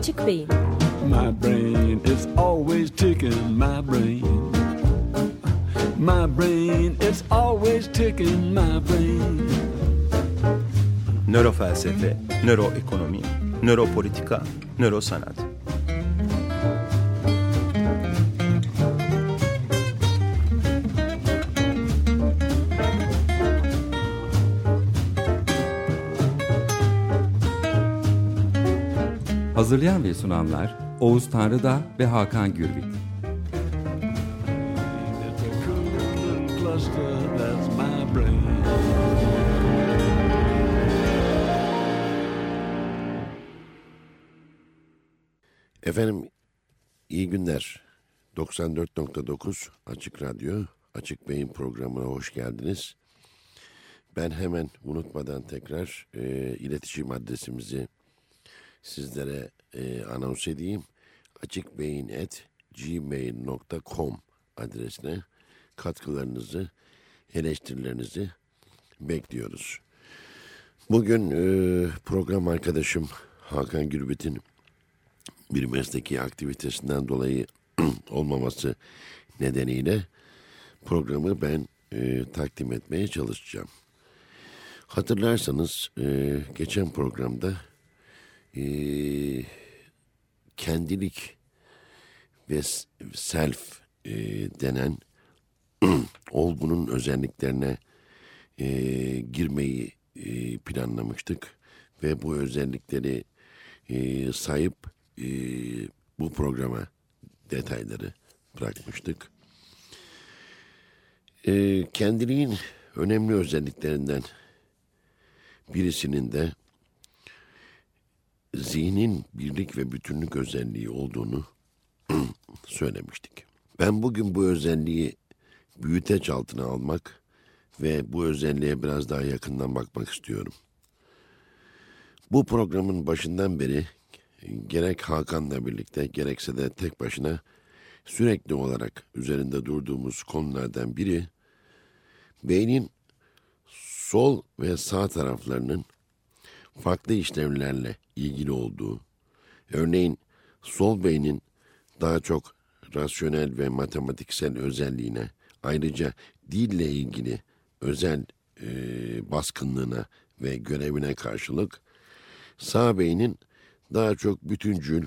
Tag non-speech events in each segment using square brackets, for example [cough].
Açık Beyin My brain is always ticking, my brain. My brain is always ticking, my brain. Nörofelsefe, nöroekonomi, nöropolitika, nörosanat. Hazırlayan ve sunanlar Oğuz Tanrıda ve Hakan Gürbüz. Efendim iyi günler. 94.9 Açık Radyo, Açık Beyin programına hoş geldiniz. Ben hemen unutmadan tekrar e, iletişim adresimizi sizlere e, anons edeyim. açıkbeyin.gmail.com adresine katkılarınızı, eleştirilerinizi bekliyoruz. Bugün e, program arkadaşım Hakan Gürbüz'ün bir mesleki aktivitesinden dolayı [clears throat] olmaması nedeniyle programı ben e, takdim etmeye çalışacağım. Hatırlarsanız e, geçen programda e, kendilik ve self e, denen [clears throat] olgunun özelliklerine e, girmeyi e, planlamıştık ve bu özellikleri e, sayıp e, bu programa detayları bırakmıştık. E, kendiliğin önemli özelliklerinden birisinin de zihnin birlik ve bütünlük özelliği olduğunu [clears throat] söylemiştik. Ben bugün bu özelliği büyüteç altına almak ve bu özelliğe biraz daha yakından bakmak istiyorum. Bu programın başından beri gerek Hakan'la birlikte gerekse de tek başına sürekli olarak üzerinde durduğumuz konulardan biri beynin sol ve sağ taraflarının farklı işlevlerle ilgili olduğu, örneğin sol beynin daha çok rasyonel ve matematiksel özelliğine, ayrıca dille ilgili özel e, baskınlığına ve görevine karşılık, sağ beynin daha çok bütüncül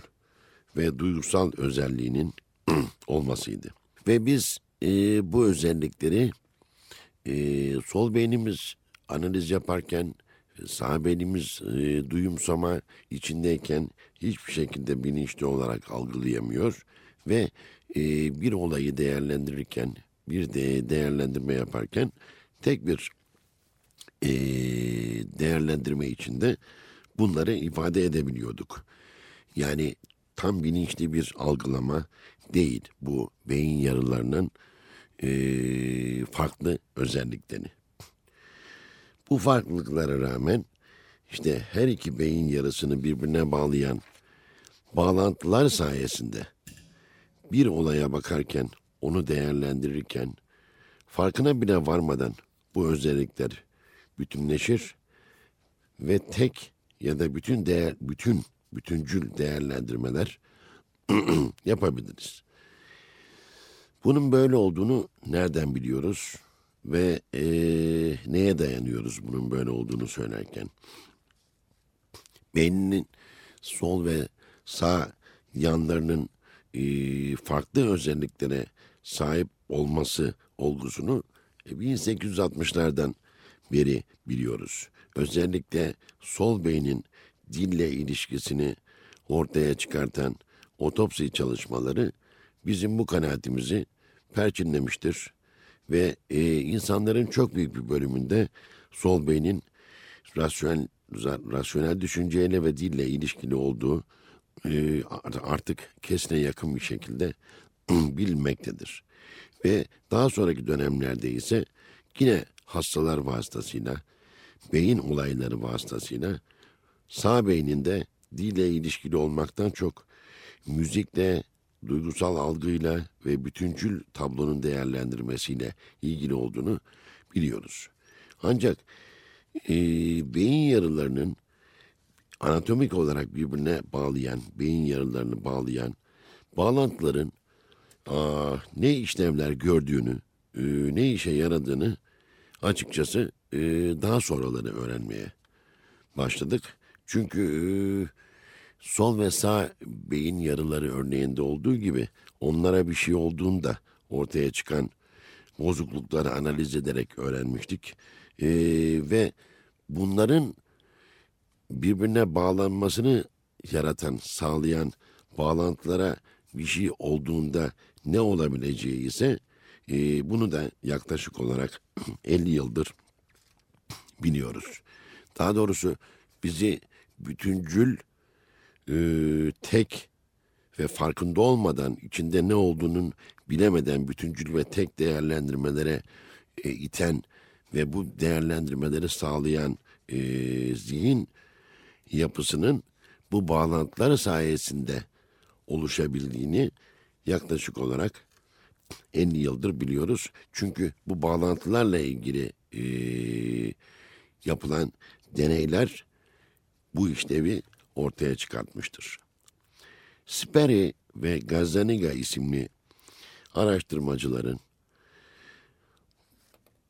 ve duygusal özelliğinin [clears throat] olmasıydı. Ve biz e, bu özellikleri e, sol beynimiz analiz yaparken sağ beynimiz e, duyumsama içindeyken hiçbir şekilde bilinçli olarak algılayamıyor ve e, bir olayı değerlendirirken bir de değerlendirme yaparken tek bir e, değerlendirme içinde bunları ifade edebiliyorduk. Yani tam bilinçli bir algılama değil bu beyin yarılarının e, farklı özelliklerini. Bu farklılıklara rağmen işte her iki beyin yarısını birbirine bağlayan bağlantılar sayesinde bir olaya bakarken, onu değerlendirirken farkına bile varmadan bu özellikler bütünleşir ve tek ya da bütün değer bütün bütüncül değerlendirmeler [clears throat] yapabiliriz. Bunun böyle olduğunu nereden biliyoruz ve eee, neye dayanıyoruz bunun böyle olduğunu söylerken? Beyninin sol ve sağ yanlarının eee, farklı özelliklere sahip olması olgusunu e, 1860'lardan beri biliyoruz. Özellikle sol beynin dille ilişkisini ortaya çıkartan otopsi çalışmaları bizim bu kanaatimizi perçinlemiştir. Ve e, insanların çok büyük bir bölümünde sol beynin rasyonel, rasyonel düşünceyle ve dille ilişkili olduğu e, artık kesine yakın bir şekilde [clears throat] bilinmektedir. Ve daha sonraki dönemlerde ise yine hastalar vasıtasıyla, beyin olayları vasıtasıyla sağ beyninde dille ilişkili olmaktan çok müzikle, duygusal algıyla ve bütüncül tablonun değerlendirmesiyle ilgili olduğunu biliyoruz. Ancak e, beyin yarılarının anatomik olarak birbirine bağlayan, beyin yarılarını bağlayan bağlantıların aa, ne işlevler gördüğünü, e, ne işe yaradığını açıkçası e, daha sonraları öğrenmeye başladık. Çünkü e, sol ve sağ beyin yarıları örneğinde olduğu gibi onlara bir şey olduğunda ortaya çıkan bozuklukları analiz ederek öğrenmiştik. E, ve bunların birbirine bağlanmasını yaratan, sağlayan bağlantılara bir şey olduğunda ne olabileceği ise e, bunu da yaklaşık olarak [clears throat] 50 yıldır [clears throat] biliyoruz. Daha doğrusu bizi bütüncül, e, tek ve farkında olmadan içinde ne olduğunun bilemeden bütüncül ve tek değerlendirmelere e, iten ve bu değerlendirmeleri sağlayan e, zihin yapısının bu bağlantılar sayesinde oluşabildiğini yaklaşık olarak 50 yıldır biliyoruz. Çünkü bu bağlantılarla ilgili e, yapılan deneyler bu işlevi ortaya çıkartmıştır. Sperry ve Gazzaniga isimli araştırmacıların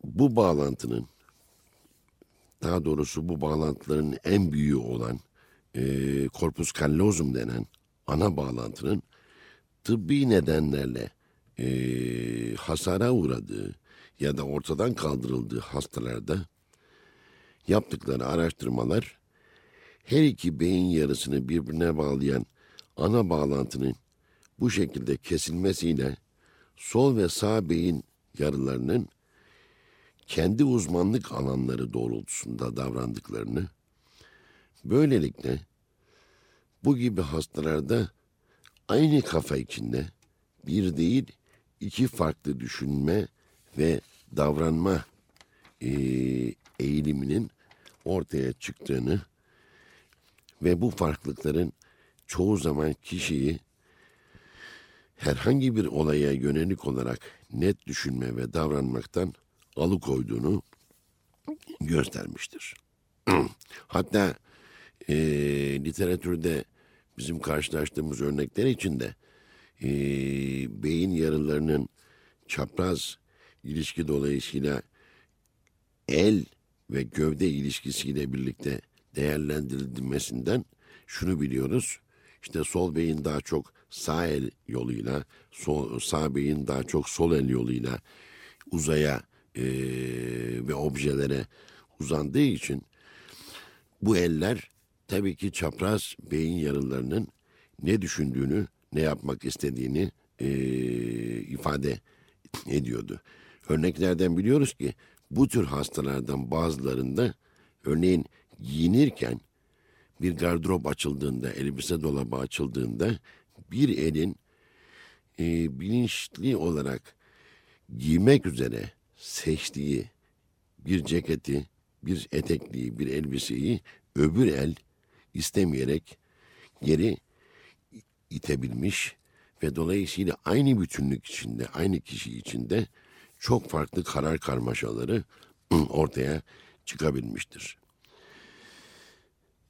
bu bağlantının daha doğrusu bu bağlantıların en büyüğü olan e, corpus callosum denen ana bağlantının tıbbi nedenlerle e, hasara uğradığı ya da ortadan kaldırıldığı hastalarda yaptıkları araştırmalar her iki beyin yarısını birbirine bağlayan ana bağlantının bu şekilde kesilmesiyle sol ve sağ beyin yarılarının kendi uzmanlık alanları doğrultusunda davrandıklarını, böylelikle bu gibi hastalarda aynı kafa içinde bir değil iki farklı düşünme ve davranma e, eğiliminin ortaya çıktığını ve bu farklılıkların çoğu zaman kişiyi herhangi bir olaya yönelik olarak net düşünme ve davranmaktan alıkoyduğunu göstermiştir. [clears throat] Hatta e, literatürde bizim karşılaştığımız örnekler içinde e, beyin yarılarının çapraz ilişki dolayısıyla el ve gövde ilişkisiyle birlikte değerlendirilmesinden şunu biliyoruz. İşte sol beyin daha çok sağ el yoluyla, sol, sağ beyin daha çok sol el yoluyla uzaya e, ve objelere uzandığı için bu eller tabii ki çapraz beyin yarılarının ne düşündüğünü, ne yapmak istediğini e, ifade ediyordu. Örneklerden biliyoruz ki bu tür hastalardan bazılarında örneğin giyinirken bir gardırop açıldığında, elbise dolabı açıldığında bir elin e, bilinçli olarak giymek üzere seçtiği bir ceketi, bir etekliği, bir elbiseyi öbür el istemeyerek geri itebilmiş ve dolayısıyla aynı bütünlük içinde, aynı kişi içinde çok farklı karar karmaşaları [clears throat] ortaya çıkabilmiştir.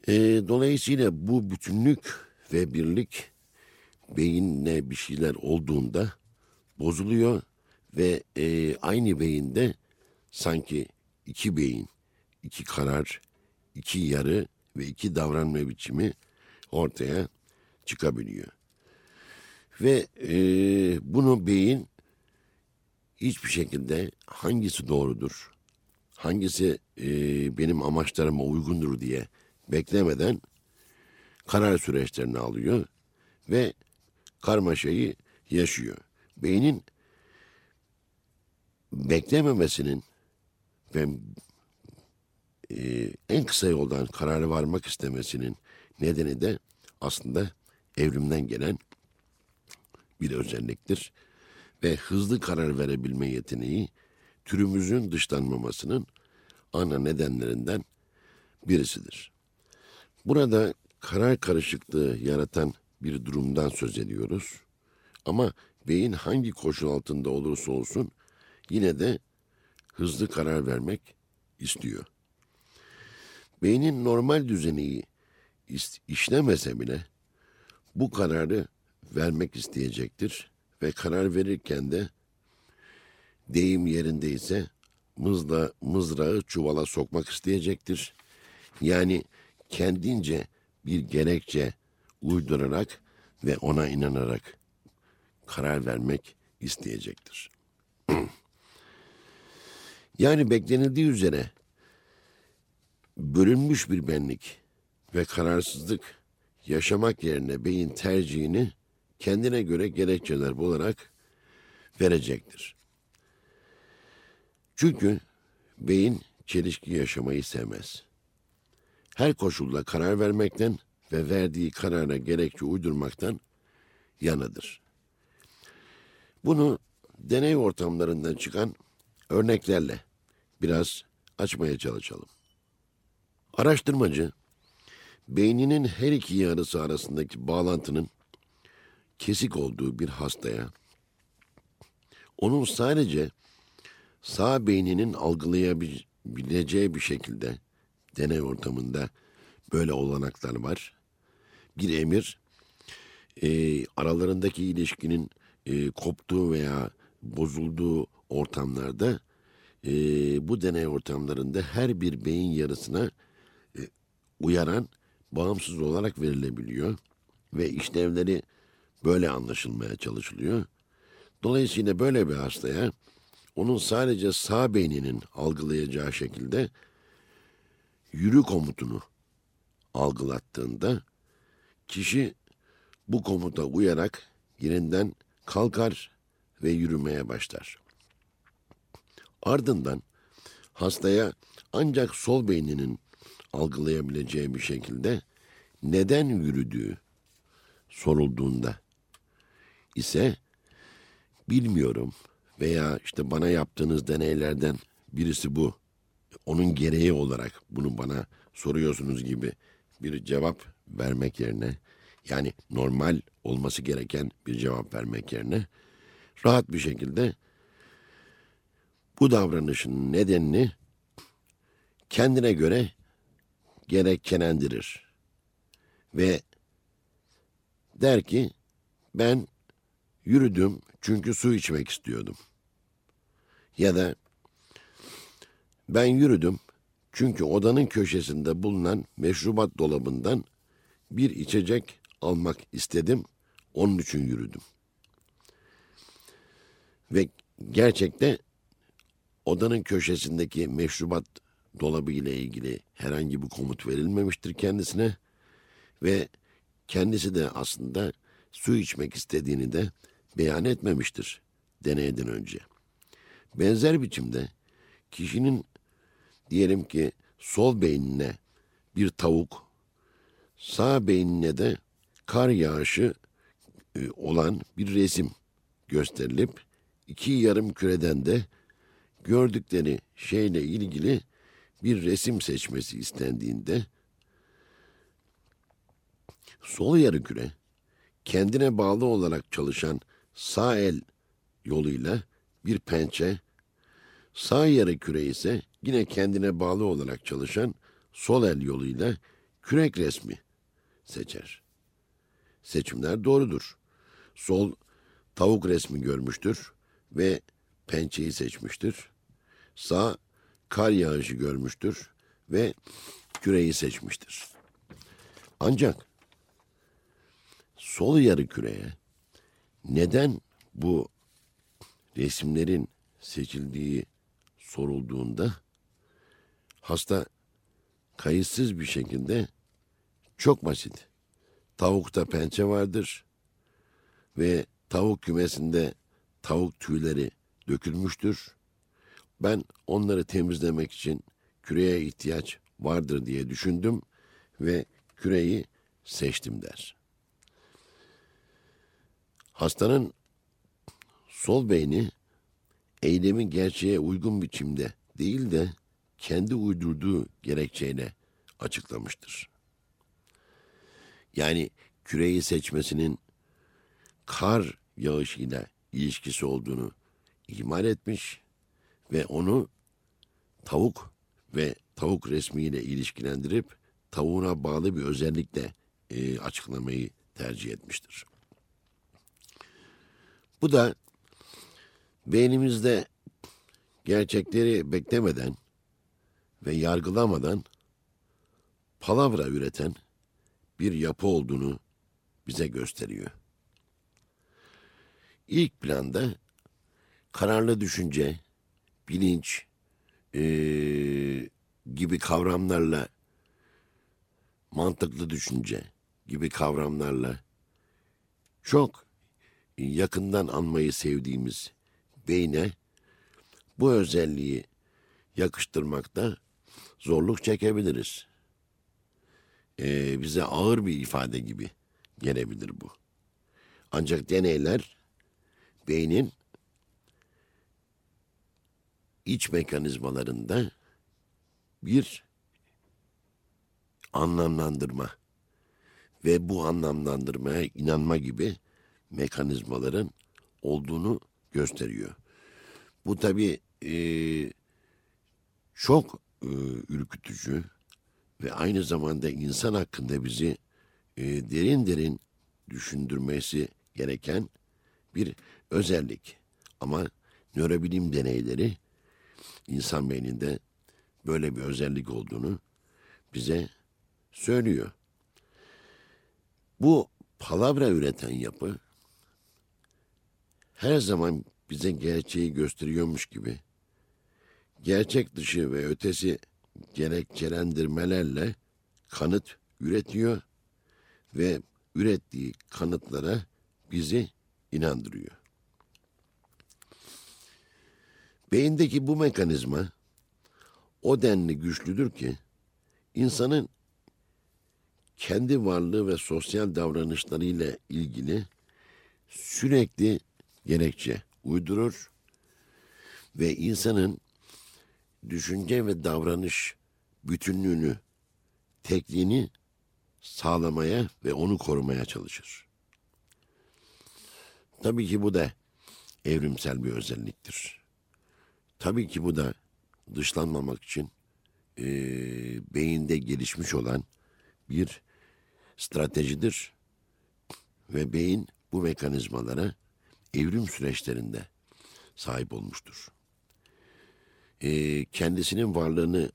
E, dolayısıyla bu bütünlük ve birlik beyinle bir şeyler olduğunda bozuluyor ve e, aynı beyinde sanki iki beyin, iki karar, iki yarı ve iki davranma biçimi ortaya çıkabiliyor. Ve e, bunu beyin hiçbir şekilde hangisi doğrudur, hangisi e, benim amaçlarıma uygundur diye beklemeden karar süreçlerini alıyor ve karmaşayı yaşıyor. Beynin beklememesinin ve e, en kısa yoldan kararı varmak istemesinin nedeni de aslında evrimden gelen bir özelliktir. Ve hızlı karar verebilme yeteneği türümüzün dışlanmamasının ana nedenlerinden birisidir. Burada karar karışıklığı yaratan bir durumdan söz ediyoruz. Ama beyin hangi koşul altında olursa olsun yine de hızlı karar vermek istiyor. Beynin normal düzeneyi is- işlemese bile bu kararı vermek isteyecektir ve karar verirken de deyim yerindeyse mızla, mızrağı çuvala sokmak isteyecektir. Yani kendince bir gerekçe uydurarak ve ona inanarak karar vermek isteyecektir. [clears throat] yani beklenildiği üzere bölünmüş bir benlik ve kararsızlık yaşamak yerine beyin tercihini kendine göre gerekçeler bularak verecektir. Çünkü beyin çelişki yaşamayı sevmez. Her koşulda karar vermekten ve verdiği karara gerekçe uydurmaktan yanıdır. Bunu deney ortamlarından çıkan örneklerle biraz açmaya çalışalım. Araştırmacı, beyninin her iki yarısı arasındaki bağlantının kesik olduğu bir hastaya, onun sadece sağ beyninin algılayabileceği bir şekilde deney ortamında böyle olanaklar var. Bir emir e, aralarındaki ilişkinin e, koptuğu veya bozulduğu ortamlarda e, bu deney ortamlarında her bir beyin yarısına e, uyaran bağımsız olarak verilebiliyor ve işlevleri böyle anlaşılmaya çalışılıyor. Dolayısıyla böyle bir hastaya onun sadece sağ beyninin algılayacağı şekilde yürü komutunu algılattığında kişi bu komuta uyarak yerinden kalkar ve yürümeye başlar. Ardından hastaya ancak sol beyninin algılayabileceği bir şekilde neden yürüdüğü sorulduğunda ise bilmiyorum veya işte bana yaptığınız deneylerden birisi bu. Onun gereği olarak bunu bana soruyorsunuz gibi bir cevap vermek yerine yani normal olması gereken bir cevap vermek yerine rahat bir şekilde bu davranışın nedenini kendine göre gerekçelendirir. Ve der ki ben yürüdüm çünkü su içmek istiyordum. Ya da ben yürüdüm çünkü odanın köşesinde bulunan meşrubat dolabından bir içecek almak istedim. Onun için yürüdüm. Ve gerçekte odanın köşesindeki meşrubat dolabı ile ilgili herhangi bir komut verilmemiştir kendisine ve kendisi de aslında su içmek istediğini de beyan etmemiştir deneyden önce. Benzer biçimde kişinin diyelim ki sol beynine bir tavuk, sağ beynine de kar yağışı e, olan bir resim gösterilip iki yarım küreden de gördükleri şeyle ilgili bir resim seçmesi istendiğinde sol yarı küre kendine bağlı olarak çalışan sağ el yoluyla bir pençe, sağ yarı küre ise yine kendine bağlı olarak çalışan sol el yoluyla kürek resmi seçer. Seçimler doğrudur. Sol tavuk resmi görmüştür ve pençeyi seçmiştir. Sağ kar yağışı görmüştür ve küreyi seçmiştir. Ancak sol yarı küreye neden bu resimlerin seçildiği sorulduğunda hasta kayıtsız bir şekilde çok basit. Tavukta pençe vardır ve tavuk kümesinde tavuk tüyleri dökülmüştür. Ben onları temizlemek için küreye ihtiyaç vardır diye düşündüm ve küreyi seçtim der. Hastanın sol beyni eylemi gerçeğe uygun biçimde değil de kendi uydurduğu gerekçeyle açıklamıştır. Yani küreyi seçmesinin kar yağışıyla ilişkisi olduğunu ihmal etmiş ve onu tavuk ve tavuk resmiyle ilişkilendirip tavuğuna bağlı bir özellikle e, açıklamayı tercih etmiştir. Bu da beynimizde gerçekleri beklemeden ve yargılamadan palavra üreten bir yapı olduğunu bize gösteriyor. İlk planda kararlı düşünce, bilinç eee, gibi kavramlarla mantıklı düşünce gibi kavramlarla çok yakından anmayı sevdiğimiz beyne bu özelliği yakıştırmakta zorluk çekebiliriz. Ee, bize ağır bir ifade gibi gelebilir bu. Ancak deneyler beynin iç mekanizmalarında bir anlamlandırma ve bu anlamlandırmaya inanma gibi mekanizmaların olduğunu gösteriyor. Bu tabii e, çok e, ürkütücü ve aynı zamanda insan hakkında bizi e, derin derin düşündürmesi gereken bir özellik. Ama nörobilim deneyleri insan beyninde böyle bir özellik olduğunu bize söylüyor. Bu palavra üreten yapı her zaman bize gerçeği gösteriyormuş gibi gerçek dışı ve ötesi gerekçelendirmelerle kanıt üretiyor ve ürettiği kanıtlara bizi inandırıyor. Beyindeki bu mekanizma o denli güçlüdür ki insanın kendi varlığı ve sosyal davranışlarıyla ilgili sürekli gerekçe uydurur ve insanın düşünce ve davranış bütünlüğünü, tekliğini sağlamaya ve onu korumaya çalışır. Tabii ki bu da evrimsel bir özelliktir. Tabii ki bu da dışlanmamak için e, beyinde gelişmiş olan bir stratejidir. Ve beyin bu mekanizmalara evrim süreçlerinde sahip olmuştur. E, kendisinin varlığını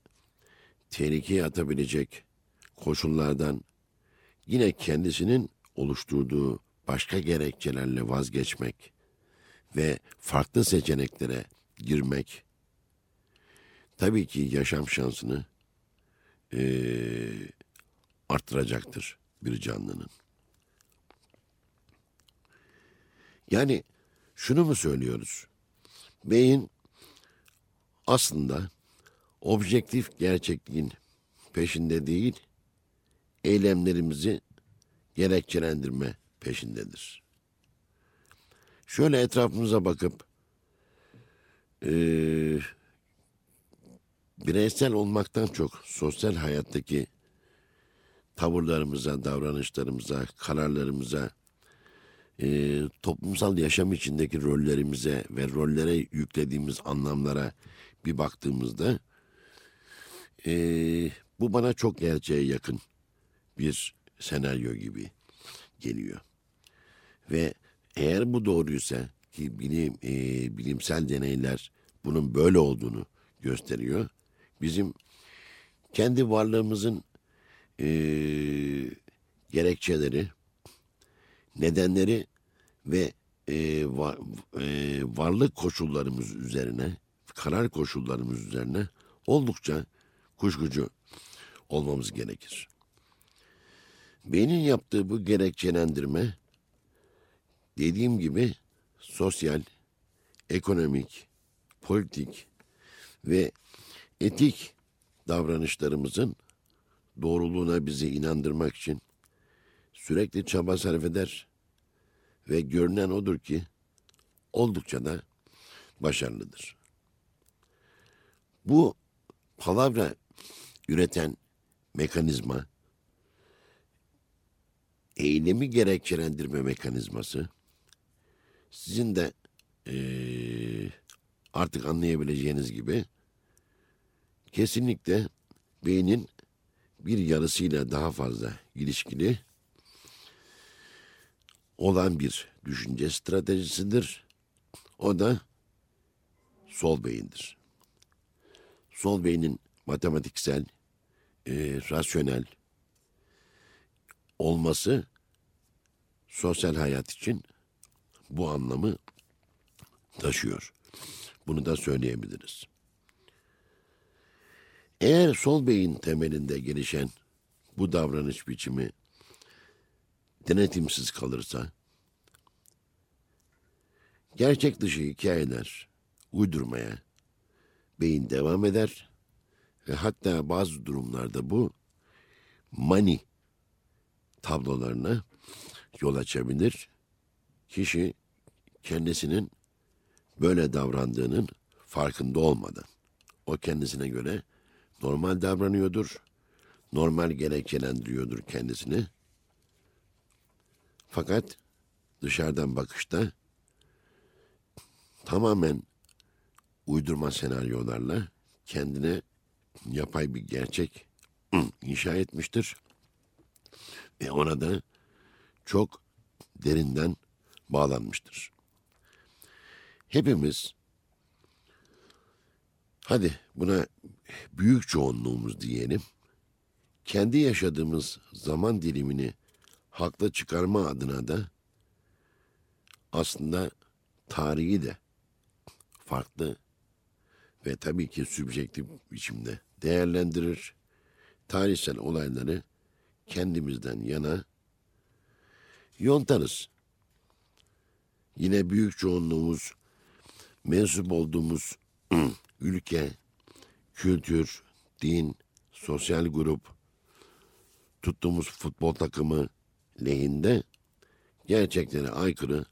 tehlikeye atabilecek koşullardan yine kendisinin oluşturduğu başka gerekçelerle vazgeçmek ve farklı seçeneklere girmek tabii ki yaşam şansını eee, arttıracaktır bir canlının. Yani şunu mu söylüyoruz? Beyin aslında objektif gerçekliğin peşinde değil, eylemlerimizi gerekçelendirme peşindedir. Şöyle etrafımıza bakıp eee, bireysel olmaktan çok sosyal hayattaki tavırlarımıza, davranışlarımıza, kararlarımıza, eee, toplumsal yaşam içindeki rollerimize ve rollere yüklediğimiz anlamlara bir baktığımızda eee, bu bana çok gerçeğe yakın bir senaryo gibi geliyor. Ve eğer bu doğruysa ki bilim eee, bilimsel deneyler bunun böyle olduğunu gösteriyor. Bizim kendi varlığımızın eee, gerekçeleri, nedenleri ve eee, va- eee, varlık koşullarımız üzerine, karar koşullarımız üzerine oldukça kuşkucu olmamız gerekir. Beynin yaptığı bu gerekçelendirme dediğim gibi sosyal, ekonomik, politik ve etik davranışlarımızın doğruluğuna bizi inandırmak için sürekli çaba sarf eder ve görünen odur ki oldukça da başarılıdır. Bu palavra üreten mekanizma eylemi gerekçelendirme mekanizması sizin de eee, artık anlayabileceğiniz gibi kesinlikle beynin bir yarısıyla daha fazla ilişkili olan bir düşünce stratejisidir. O da sol beyindir. Sol beynin matematiksel, e, rasyonel olması sosyal hayat için bu anlamı taşıyor. Bunu da söyleyebiliriz. Eğer sol beyin temelinde gelişen bu davranış biçimi denetimsiz kalırsa, gerçek dışı hikayeler uydurmaya beyin devam eder ve hatta bazı durumlarda bu mani tablolarına yol açabilir. Kişi kendisinin böyle davrandığının farkında olmadan o kendisine göre normal davranıyordur. Normal gerekçelendiriyordur kendisini. Fakat dışarıdan bakışta tamamen uydurma senaryolarla kendine yapay bir gerçek inşa etmiştir. Ve ona da çok derinden bağlanmıştır. Hepimiz hadi buna büyük çoğunluğumuz diyelim. Kendi yaşadığımız zaman dilimini haklı çıkarma adına da aslında tarihi de farklı ve tabii ki sübjektif biçimde değerlendirir. Tarihsel olayları kendimizden yana yontarız. Yine büyük çoğunluğumuz mensup olduğumuz [clears throat] ülke, kültür, din, sosyal grup, tuttuğumuz futbol takımı lehinde gerçeklere aykırı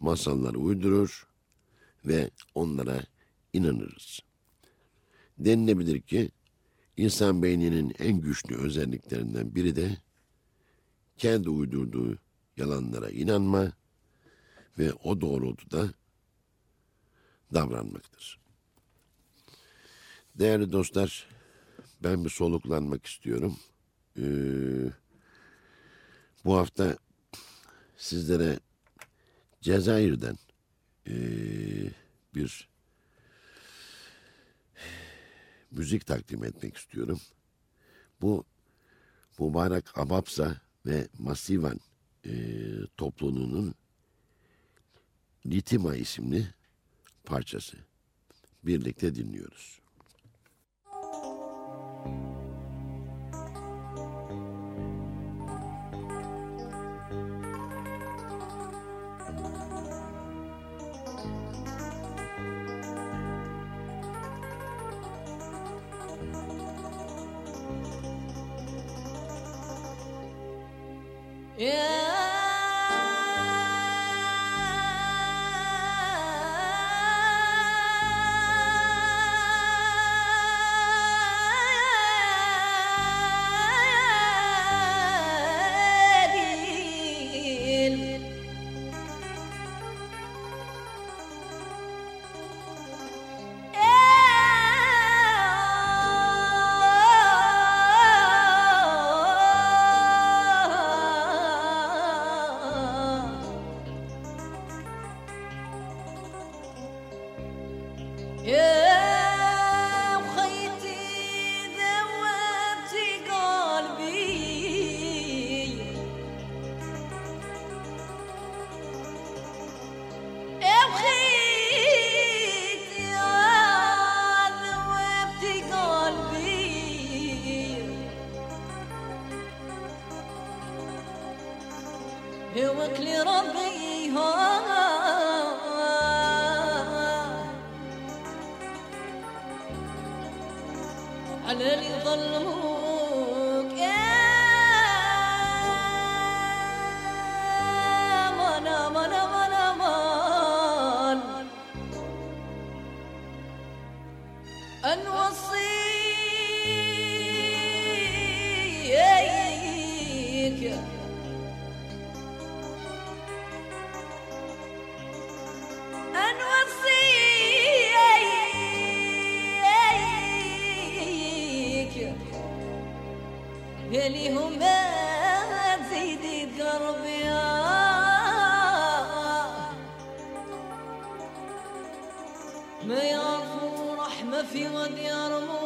masallar uydurur ve onlara inanırız. Denilebilir ki insan beyninin en güçlü özelliklerinden biri de kendi uydurduğu yalanlara inanma ve o doğrultuda davranmaktır. Değerli dostlar, ben bir soluklanmak istiyorum. Ee, bu hafta sizlere Cezayir'den ee, bir müzik takdim etmek istiyorum. Bu Mübarek Abapsa ve Masivan e, topluluğunun Litima isimli parçası. Birlikte dinliyoruz. Yeah. ما يعرفوا رحمة في غد يرموك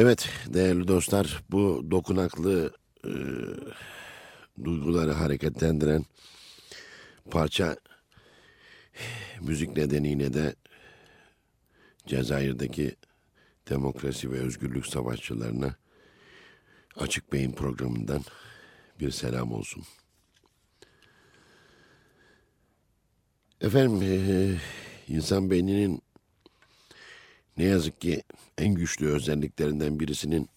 Evet değerli dostlar bu dokunaklı e, duyguları hareketlendiren parça müzik nedeniyle de Cezayir'deki demokrasi ve özgürlük savaşçılarına Açık Beyin programından bir selam olsun. Efendim e, insan beyninin ne yazık ki en güçlü özelliklerinden birisinin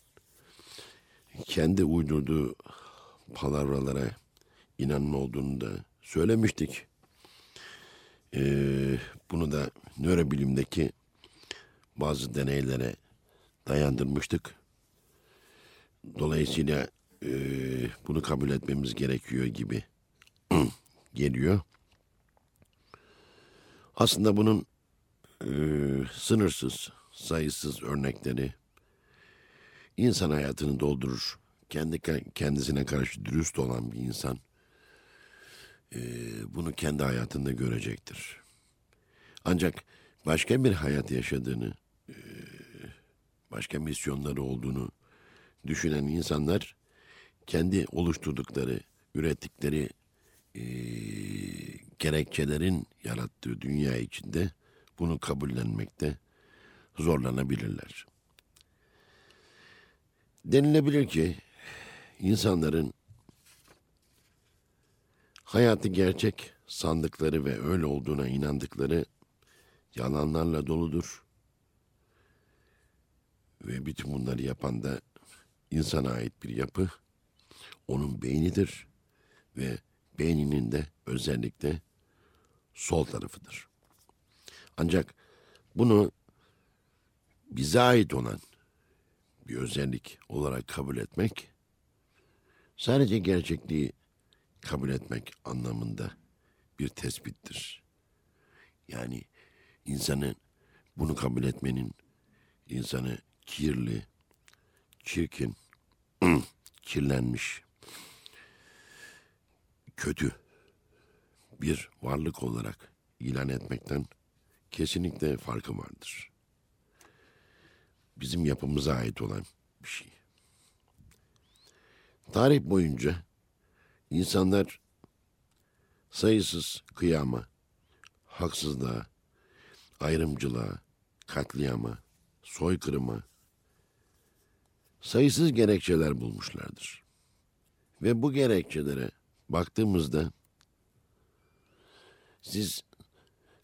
kendi uydurduğu palavralara inanma olduğunu da söylemiştik. Ee, bunu da nörobilimdeki bazı deneylere dayandırmıştık. Dolayısıyla e, bunu kabul etmemiz gerekiyor gibi [clears throat] geliyor. Aslında bunun e, sınırsız, sayısız örnekleri insan hayatını doldurur. Kendi kendisine karşı dürüst olan bir insan e, bunu kendi hayatında görecektir. Ancak başka bir hayat yaşadığını, e, başka misyonları olduğunu düşünen insanlar kendi oluşturdukları, ürettikleri e, gerekçelerin yarattığı dünya içinde bunu kabullenmekte zorlanabilirler. Denilebilir ki insanların hayatı gerçek sandıkları ve öyle olduğuna inandıkları yalanlarla doludur. Ve bütün bunları yapan da insana ait bir yapı, onun beynidir ve beyninin de özellikle sol tarafıdır. Ancak bunu bize ait olan bir özellik olarak kabul etmek sadece gerçekliği kabul etmek anlamında bir tespittir. Yani insanı bunu kabul etmenin insanı kirli, çirkin, [clears throat] kirlenmiş, kötü bir varlık olarak ilan etmekten kesinlikle farkı vardır. Bizim yapımıza ait olan bir şey. Tarih boyunca insanlar sayısız kıyama, haksızlığa, ayrımcılığa, katliama, soykırıma sayısız gerekçeler bulmuşlardır. Ve bu gerekçelere baktığımızda siz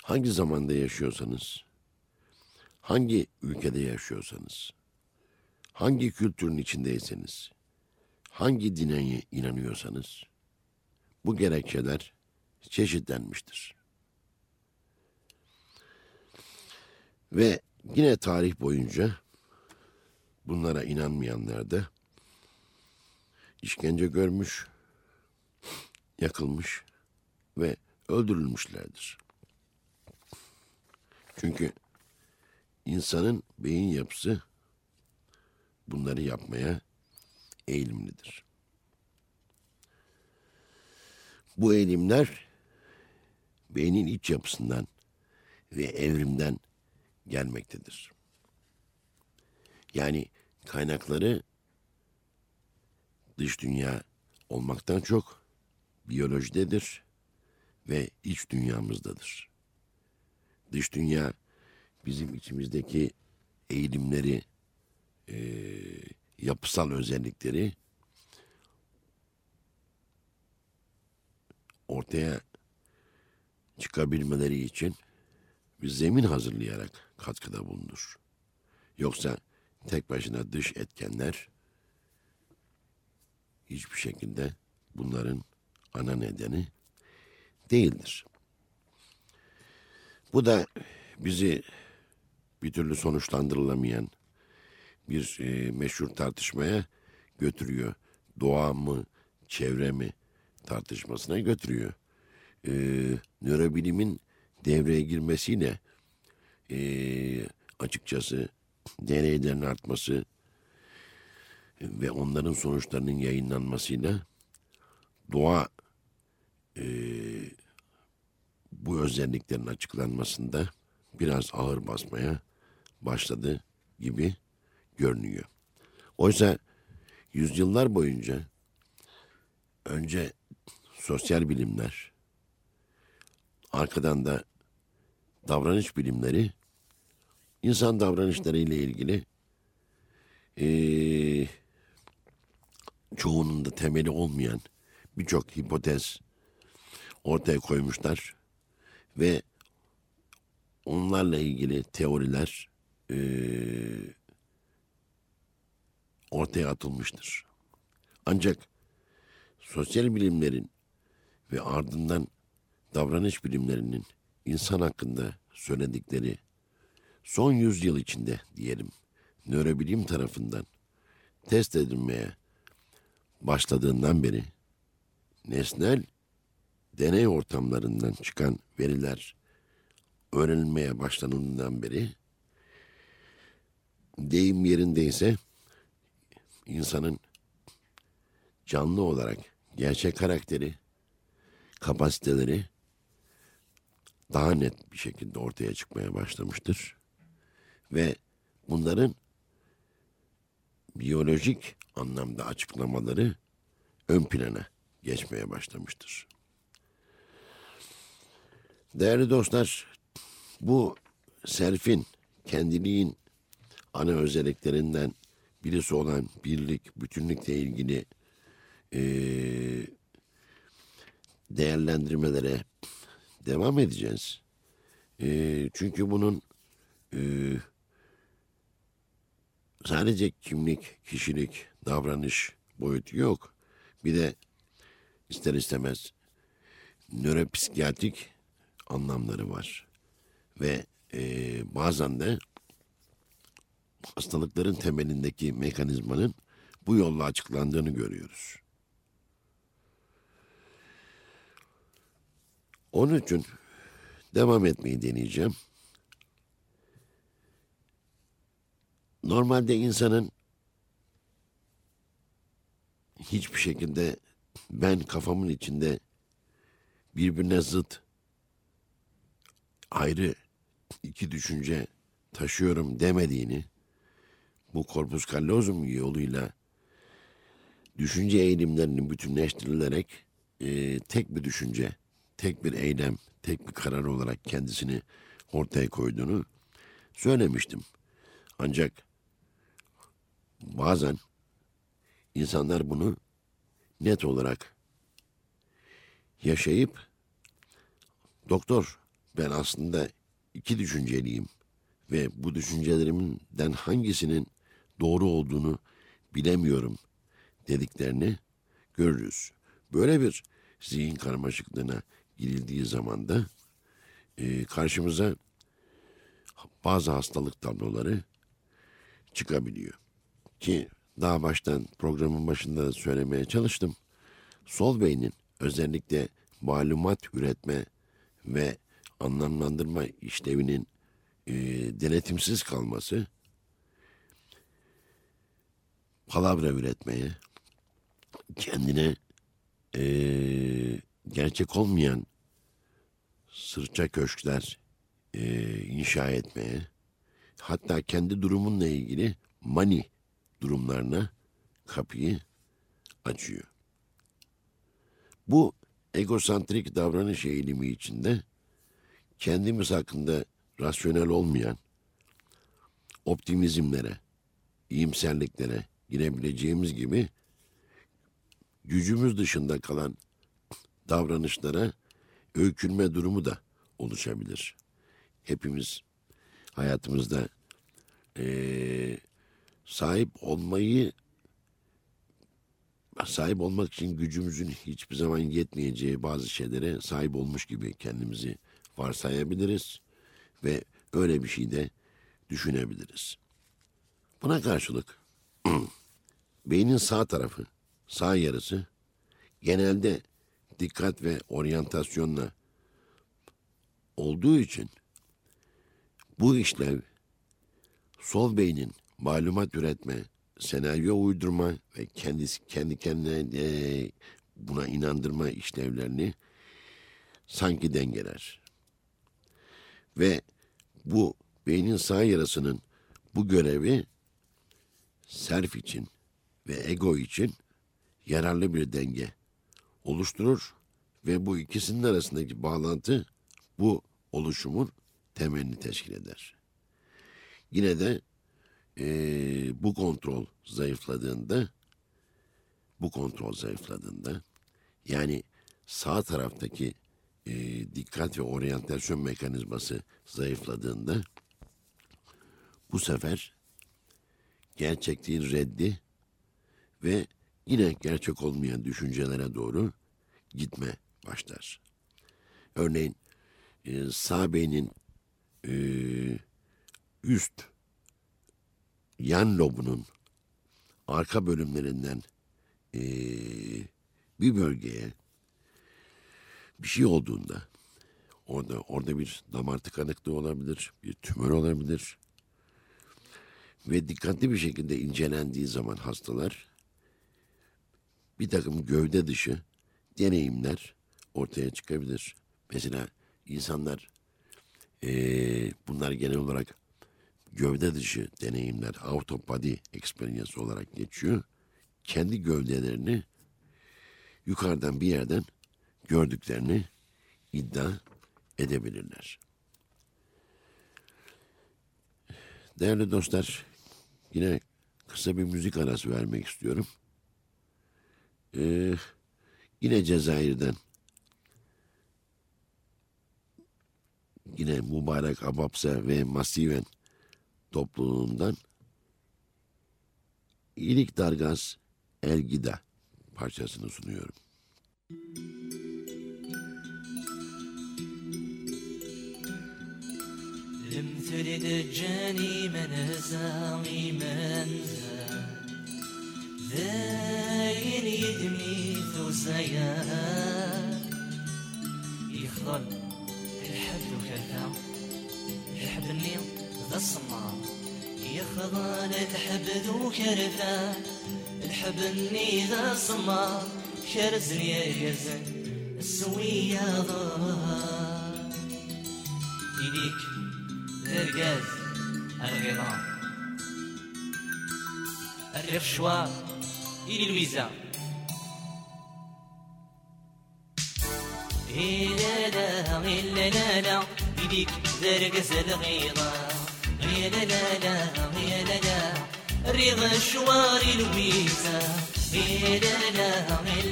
hangi zamanda yaşıyorsanız, hangi ülkede yaşıyorsanız, hangi kültürün içindeyseniz, hangi dine inanıyorsanız bu gerekçeler çeşitlenmiştir. Ve yine tarih boyunca bunlara inanmayanlar da işkence görmüş, yakılmış ve öldürülmüşlerdir. Çünkü insanın beyin yapısı bunları yapmaya eğilimlidir. Bu eğilimler beynin iç yapısından ve evrimden gelmektedir. Yani kaynakları dış dünya olmaktan çok biyolojidedir ve iç dünyamızdadır. Dış dünya bizim içimizdeki eğilimleri, e, yapısal özellikleri ortaya çıkabilmeleri için bir zemin hazırlayarak katkıda bulunur. Yoksa tek başına dış etkenler hiçbir şekilde bunların ana nedeni değildir. Bu da bizi bir türlü sonuçlandırılamayan bir e, meşhur tartışmaya götürüyor. Doğa mı, çevre mi tartışmasına götürüyor. E, nörobilimin devreye girmesiyle e, açıkçası deneylerin artması ve onların sonuçlarının yayınlanmasıyla doğa e, bu özelliklerin açıklanmasında biraz ağır basmaya başladı gibi görünüyor. Oysa yüzyıllar boyunca önce sosyal bilimler, arkadan da davranış bilimleri insan davranışları ile ilgili eee, çoğunun da temeli olmayan birçok hipotez ortaya koymuşlar ve onlarla ilgili teoriler eee, ortaya atılmıştır. Ancak sosyal bilimlerin ve ardından davranış bilimlerinin insan hakkında söyledikleri son yüzyıl içinde diyelim nörobilim tarafından test edilmeye başladığından beri nesnel deney ortamlarından çıkan veriler öğrenilmeye başlanıldığından beri deyim yerindeyse insanın canlı olarak gerçek karakteri, kapasiteleri daha net bir şekilde ortaya çıkmaya başlamıştır. Ve bunların biyolojik anlamda açıklamaları ön plana geçmeye başlamıştır. Değerli dostlar, bu serfin, kendiliğin ana özelliklerinden birisi olan birlik, bütünlükle ilgili eee, değerlendirmelere devam edeceğiz. Eee, çünkü bunun eee, sadece kimlik, kişilik, davranış boyutu yok. Bir de ister istemez nöropsikiyatrik anlamları var. Ve eee, bazen de hastalıkların temelindeki mekanizmanın bu yolla açıklandığını görüyoruz. Onun için devam etmeyi deneyeceğim. Normalde insanın hiçbir şekilde ben kafamın içinde birbirine zıt ayrı iki düşünce taşıyorum demediğini bu korpus callosum yoluyla düşünce eğilimlerinin bütünleştirilerek e, tek bir düşünce, tek bir eylem, tek bir karar olarak kendisini ortaya koyduğunu söylemiştim. Ancak bazen insanlar bunu net olarak yaşayıp doktor ben aslında iki düşünceliyim ve bu düşüncelerimden hangisinin doğru olduğunu bilemiyorum dediklerini görürüz. Böyle bir zihin karmaşıklığına girildiği zaman da e, karşımıza bazı hastalık tabloları çıkabiliyor. Ki daha baştan programın başında da söylemeye çalıştım. Sol beynin özellikle malumat üretme ve anlamlandırma işlevinin e, denetimsiz kalması palavra üretmeye, kendine e, gerçek olmayan sırça köşkler e, inşa etmeye, hatta kendi durumunla ilgili mani durumlarına kapıyı açıyor. Bu egosantrik davranış eğilimi içinde kendimiz hakkında rasyonel olmayan optimizmlere, iyimserliklere girebileceğimiz gibi gücümüz dışında kalan davranışlara öykünme durumu da oluşabilir. Hepimiz hayatımızda eee, sahip olmayı sahip olmak için gücümüzün hiçbir zaman yetmeyeceği bazı şeylere sahip olmuş gibi kendimizi varsayabiliriz ve öyle bir şey de düşünebiliriz. Buna karşılık [clears throat] beynin sağ tarafı, sağ yarısı genelde dikkat ve oryantasyonla olduğu için bu işlev sol beynin malumat üretme, senaryo uydurma ve kendisi kendi kendine eee, buna inandırma işlevlerini sanki dengeler. Ve bu beynin sağ yarısının bu görevi serf için ve ego için yararlı bir denge oluşturur ve bu ikisinin arasındaki bağlantı bu oluşumun temelini teşkil eder. Yine de eee, bu kontrol zayıfladığında bu kontrol zayıfladığında yani sağ taraftaki eee, dikkat ve oryantasyon mekanizması zayıfladığında bu sefer gerçekliğin reddi ve yine gerçek olmayan düşüncelere doğru gitme başlar. Örneğin e, sağ beynin e, üst yan lobunun arka bölümlerinden e, bir bölgeye bir şey olduğunda orada orada bir damar tıkanıklığı olabilir, bir tümör olabilir ve dikkatli bir şekilde incelendiği zaman hastalar bir takım gövde dışı deneyimler ortaya çıkabilir. Mesela insanlar eee, bunlar genel olarak gövde dışı deneyimler, out of body experience olarak geçiyor. Kendi gövdelerini yukarıdan bir yerden gördüklerini iddia edebilirler. Değerli dostlar, yine kısa bir müzik arası vermek istiyorum. Ee, yine Cezayir'den yine Mübarek Abapsa ve Masiven topluluğundan İlik Dargaz Elgida parçasını sunuyorum. Müzik تريد تجاني منازع من ذاين يدمي ثوزايا يخضر الحب وكذا الحبلي ذا الصمام يخضر الحبد وكرثا الحبلي ذا الصمام كرزن يا يزن السوية ضار. إليك إنجاز الغرام الرفشوار إلي لويزا. لا لا لا لا لا. بيديك ذرق الغيضة لا لا لا لا لا. رضا الشوار لويزا. لا لا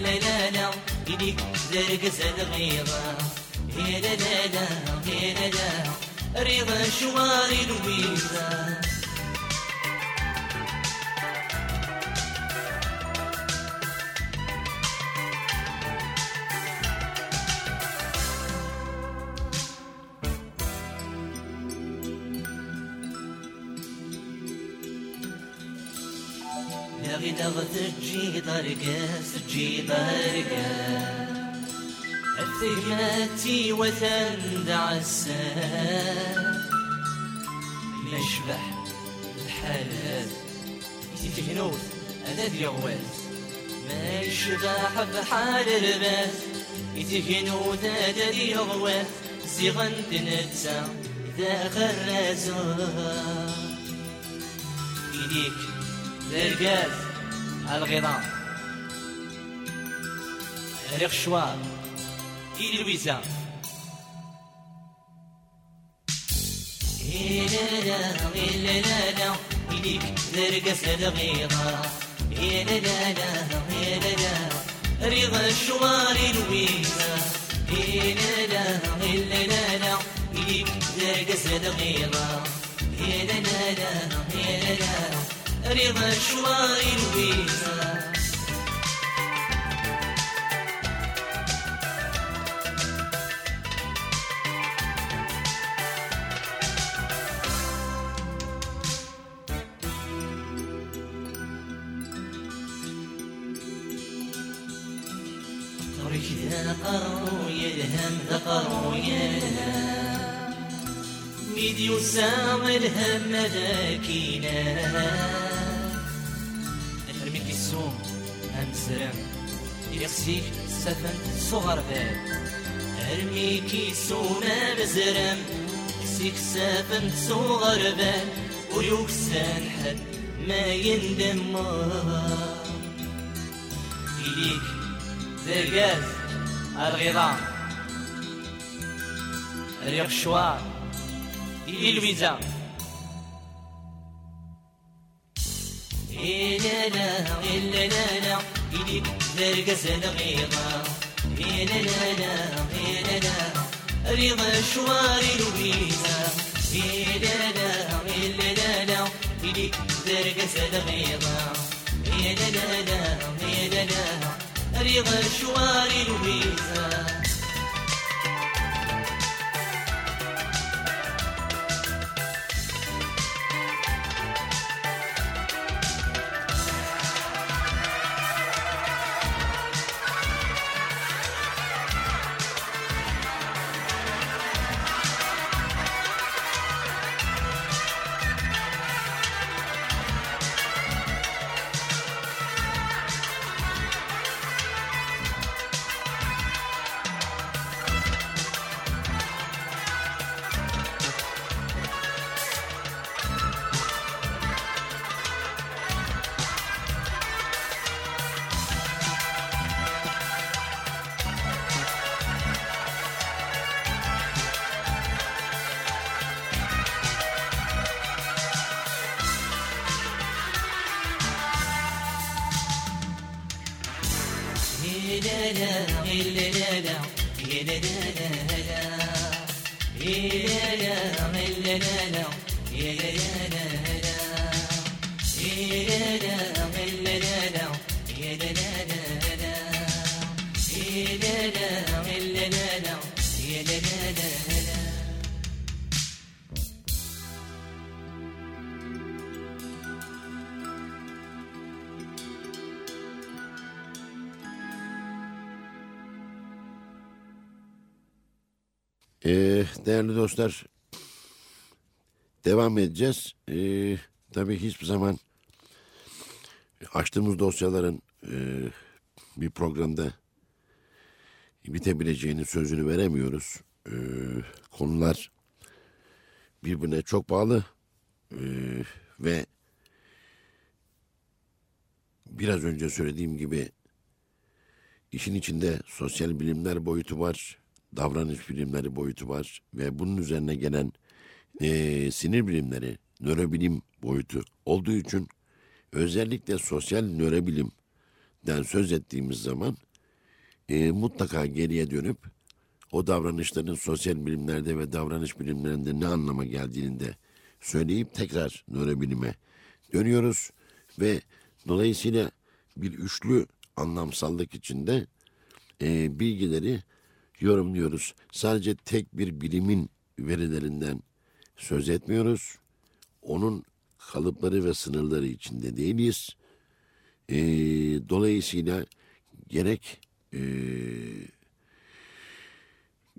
لا لا لا. بيديك ذرق الغيضة لا لا لا لا لا. رضا شواري لويزا يا غدا غتجي طرقاس سجي طرقاس ثقلاتي وثند عساه نشبح الحالات. تتهنوت أنا ذي غوات ما يشبح بحال البات يتهنوت هذا ذي غوات زيغن تنتا ذا خرازان إيديك للقاف الغضان الرخشوار دي لويزا هيلالا هيلالا إيديك ترقص لا هيلالا هيلالا رضا الشوار لويزا هيلالا هيلالا لا ترقص الغيضة لا هيلالا رضا الشوار لويزا الهم ذاكينا. نحرمك السوم أمسرم يغسيك سفن صغر باب. أرميك السوم أمزرم. يغسيك سفن صغر باب. ويوكسان حد ما يندم إليك ذاقات الغضام الرغشوار الويزا هنا لا لا لا. إيدي زرقة سنغيضة هنا لا لا. هنا شواري لويزا رضا شواري لويزا. Ee, değerli dostlar, devam edeceğiz. Ee, tabii hiçbir zaman açtığımız dosyaların e, bir programda bitebileceğini sözünü veremiyoruz. Ee, konular birbirine çok bağlı Ee, ve biraz önce söylediğim gibi işin içinde sosyal bilimler boyutu var, davranış bilimleri boyutu var ve bunun üzerine gelen eee, sinir bilimleri, nörobilim boyutu olduğu için özellikle sosyal nörobilimden söz ettiğimiz zaman eee, mutlaka geriye dönüp o davranışların sosyal bilimlerde ve davranış bilimlerinde ne anlama geldiğini de söyleyip tekrar nörobilime dönüyoruz ve dolayısıyla bir üçlü anlamsallık içinde e, bilgileri yorumluyoruz. Sadece tek bir bilimin verilerinden söz etmiyoruz. Onun kalıpları ve sınırları içinde değiliz. E, dolayısıyla gerek e,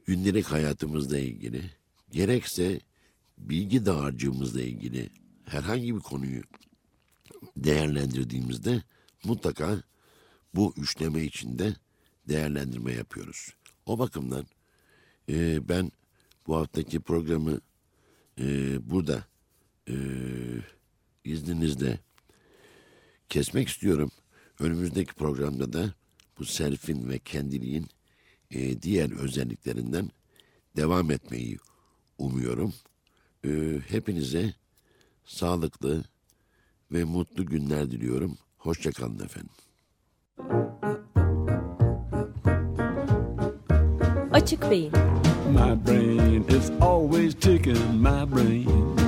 gündelik hayatımızla ilgili gerekse bilgi dağarcığımızla ilgili herhangi bir konuyu değerlendirdiğimizde mutlaka bu üçleme içinde değerlendirme yapıyoruz. O bakımdan e, ben bu haftaki programı e, burada e, izninizle kesmek istiyorum. Önümüzdeki programda da bu selfin ve kendiliğin e, diğer özelliklerinden devam etmeyi umuyorum. E, hepinize sağlıklı ve mutlu günler diliyorum. Hoşçakalın efendim. Açık Beyin My brain is always ticking, my brain.